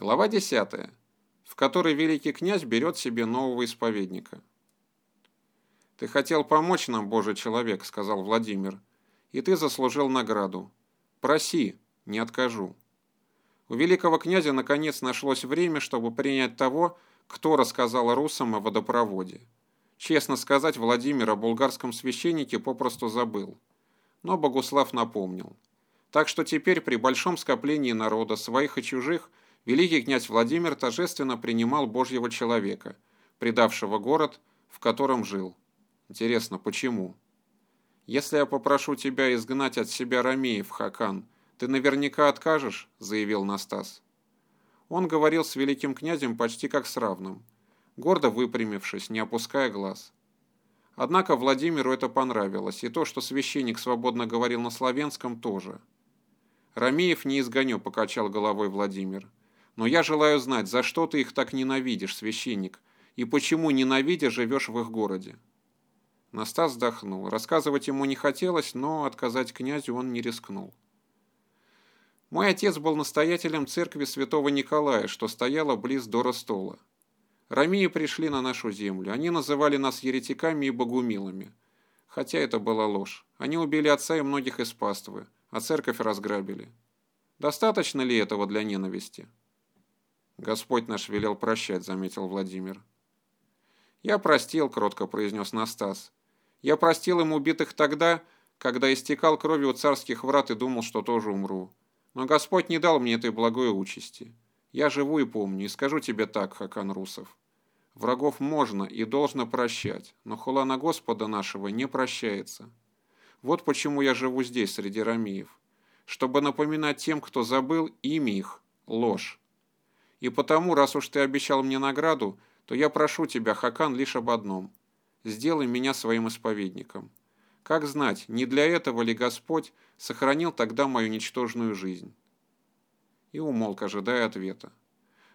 Глава 10, в которой великий князь берет себе нового исповедника. «Ты хотел помочь нам, Божий человек», — сказал Владимир, — «и ты заслужил награду. Проси, не откажу». У великого князя наконец нашлось время, чтобы принять того, кто рассказал русам о водопроводе. Честно сказать, Владимир о булгарском священнике попросту забыл. Но Богуслав напомнил. Так что теперь при большом скоплении народа, своих и чужих, великий князь Владимир торжественно принимал Божьего человека, предавшего город, в котором жил. Интересно, почему? «Если я попрошу тебя изгнать от себя Ромеев, Хакан, ты наверняка откажешь?» – заявил Настас. Он говорил с великим князем почти как с равным, гордо выпрямившись, не опуская глаз. Однако Владимиру это понравилось, и то, что священник свободно говорил на славянском, тоже. «Ромеев не изгоню», – покачал головой Владимир. Но я желаю знать, за что ты их так ненавидишь, священник, и почему, ненавидя, живешь в их городе?» Настас вздохнул. Рассказывать ему не хотелось, но отказать князю он не рискнул. Мой отец был настоятелем церкви святого Николая, что стояла близ Доростола. Ромеи пришли на нашу землю. Они называли нас еретиками и богумилами. Хотя это была ложь. Они убили отца и многих из паствы, а церковь разграбили. Достаточно ли этого для ненависти? «Господь наш велел прощать», — заметил Владимир. «Я простил», — кротко произнес Настас. «Я простил им убитых тогда, когда истекал кровью царских врат и думал, что тоже умру. Но Господь не дал мне этой благой участи. Я живу и помню, и скажу тебе так, Хакан Русов. Врагов можно и должно прощать, но хула на Господа нашего не прощается. Вот почему я живу здесь, среди рамиев, чтобы напоминать тем, кто забыл, имя их – ложь. И потому, раз уж ты обещал мне награду, то я прошу тебя, Хакан, лишь об одном. Сделай меня своим исповедником. Как знать, не для этого ли Господь сохранил тогда мою ничтожную жизнь?» И умолк, ожидая ответа.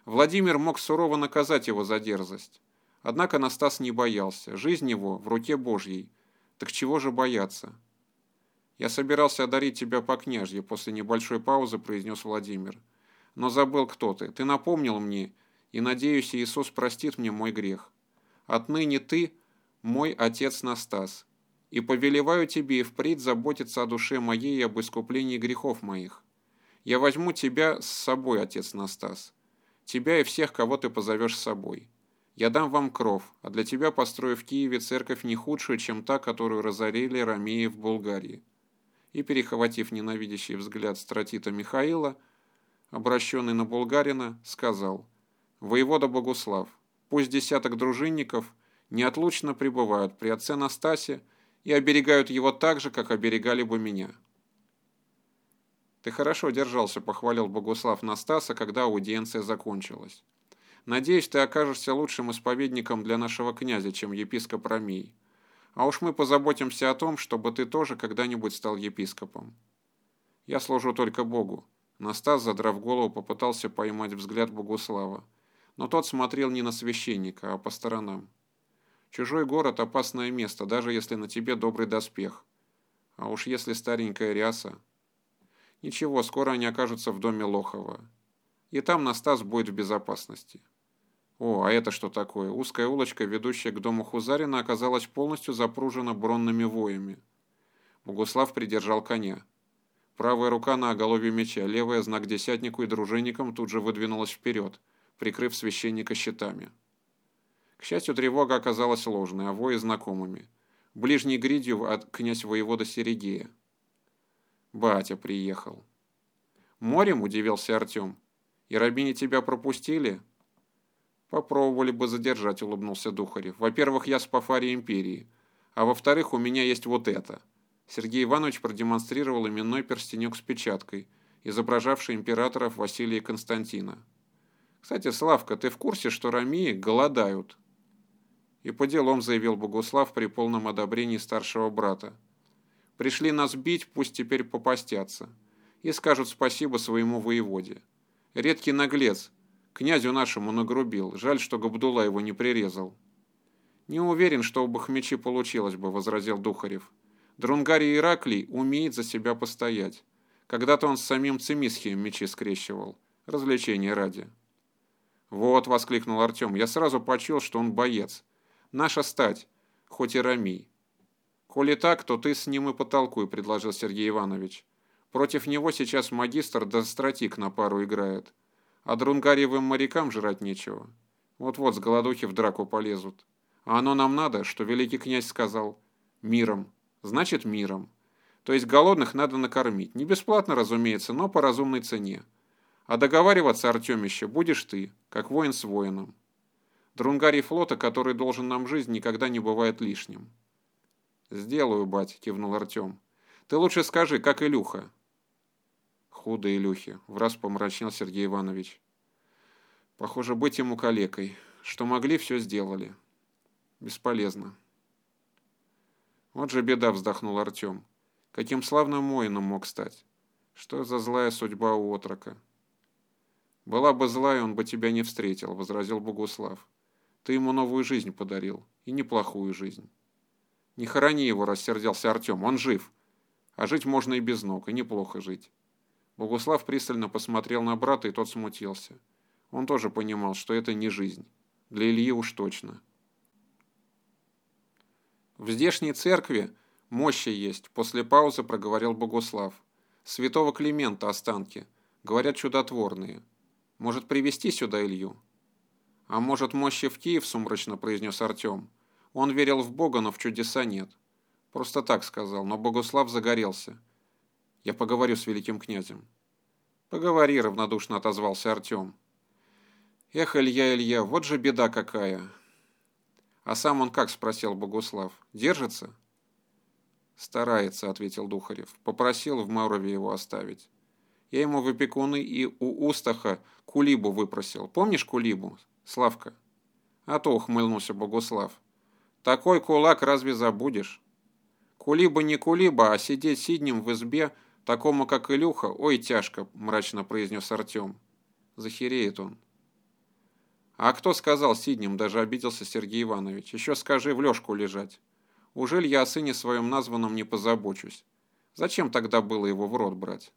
Владимир мог сурово наказать его за дерзость. Однако Настас не боялся. Жизнь его в руке Божьей. Так чего же бояться? «Я собирался одарить тебя по княжье», — после небольшой паузы произнес Владимир но забыл, кто ты. Ты напомнил мне, и, надеюсь, Иисус простит мне мой грех. Отныне ты мой отец Настас, и повелеваю тебе и впредь заботиться о душе моей и об искуплении грехов моих. Я возьму тебя с собой, отец Настас, тебя и всех, кого ты позовешь с собой. Я дам вам кров, а для тебя построю в Киеве церковь не худшую, чем та, которую разорили ромеи в Болгарии». И, перехватив ненавидящий взгляд стратита Михаила, обращенный на Булгарина, сказал «Воевода Богуслав, пусть десяток дружинников неотлучно пребывают при отце Настасе и оберегают его так же, как оберегали бы меня». «Ты хорошо держался», — похвалил Богуслав Настаса, когда аудиенция закончилась. «Надеюсь, ты окажешься лучшим исповедником для нашего князя, чем епископ Ромей. А уж мы позаботимся о том, чтобы ты тоже когда-нибудь стал епископом. Я служу только Богу, Настас, задрав голову, попытался поймать взгляд Богуслава, но тот смотрел не на священника, а по сторонам. Чужой город – опасное место, даже если на тебе добрый доспех. А уж если старенькая ряса. Ничего, скоро они окажутся в доме Лохова. И там Настас будет в безопасности. О, а это что такое? Узкая улочка, ведущая к дому Хузарина, оказалась полностью запружена бронными воями. Богуслав придержал коня. Правая рука на оголовье меча, левая, знак десятнику и дружинникам, тут же выдвинулась вперед, прикрыв священника щитами. К счастью, тревога оказалась ложной, а вои знакомыми. Ближний гридью от князь воевода Серегея. Батя приехал. «Морем?» – удивился Артем. «И рабини тебя пропустили?» «Попробовали бы задержать», – улыбнулся Духарев. «Во-первых, я с Пафари Империи, а во-вторых, у меня есть вот это». Сергей Иванович продемонстрировал именной перстенек с печаткой, изображавший императоров Василия Константина. «Кстати, Славка, ты в курсе, что ромеи голодают?» И по делам заявил Богуслав при полном одобрении старшего брата. «Пришли нас бить, пусть теперь попастятся. И скажут спасибо своему воеводе. Редкий наглец, князю нашему нагрубил, жаль, что Габдула его не прирезал». «Не уверен, что у Бахмечи получилось бы», — возразил Духарев. Друнгарий Ираклий умеет за себя постоять. Когда-то он с самим Цимисхием мечи скрещивал. Развлечение ради. «Вот», — воскликнул Артем, — «я сразу почил, что он боец. Наша стать, хоть и рамий». «Коли так, то ты с ним и потолкуй», — предложил Сергей Иванович. «Против него сейчас магистр да стратик на пару играет. А друнгарьевым морякам жрать нечего. Вот-вот с голодухи в драку полезут. А оно нам надо, что великий князь сказал. Миром. Значит, миром. То есть голодных надо накормить. Не бесплатно, разумеется, но по разумной цене. А договариваться, Артемище, будешь ты, как воин с воином. Друнгарий флота, который должен нам жизнь, никогда не бывает лишним. «Сделаю, бать», — кивнул Артем. «Ты лучше скажи, как Илюха?» «Худо Илюхи», — враз помрачнел Сергей Иванович. «Похоже, быть ему калекой. Что могли, все сделали. Бесполезно». «Вот же беда», — вздохнул Артем. «Каким славным воином мог стать? Что за злая судьба у отрока?» «Была бы злая, он бы тебя не встретил», — возразил Богуслав. «Ты ему новую жизнь подарил, и неплохую жизнь». «Не хорони его», — рассердился Артем, — «он жив. А жить можно и без ног, и неплохо жить». Богуслав пристально посмотрел на брата, и тот смутился. Он тоже понимал, что это не жизнь. Для Ильи уж точно. «В здешней церкви мощи есть», — после паузы проговорил Богуслав. «Святого Климента останки. Говорят, чудотворные. Может, привести сюда Илью?» «А может, мощи в Киев?» – сумрачно произнес Артем. Он верил в Бога, но в чудеса нет. Просто так сказал, но Богуслав загорелся. Я поговорю с великим князем. Поговори, равнодушно отозвался Артем. Эх, Илья, Илья, вот же беда какая. А сам он как, спросил Богуслав. Держится? Старается, ответил Духарев. Попросил в Маурове его оставить. Я ему в опекуны и у Устаха Кулибу выпросил. Помнишь Кулибу, Славка? А то ухмыльнулся Богуслав. Такой кулак разве забудешь? Кулиба не кулиба, а сидеть сиднем в избе, такому как Илюха, ой, тяжко, мрачно произнес Артем. Захереет он. А кто сказал сиднем, даже обиделся Сергей Иванович. Еще скажи в лёжку лежать. Ужель я о сыне своем названном не позабочусь? Зачем тогда было его в рот брать?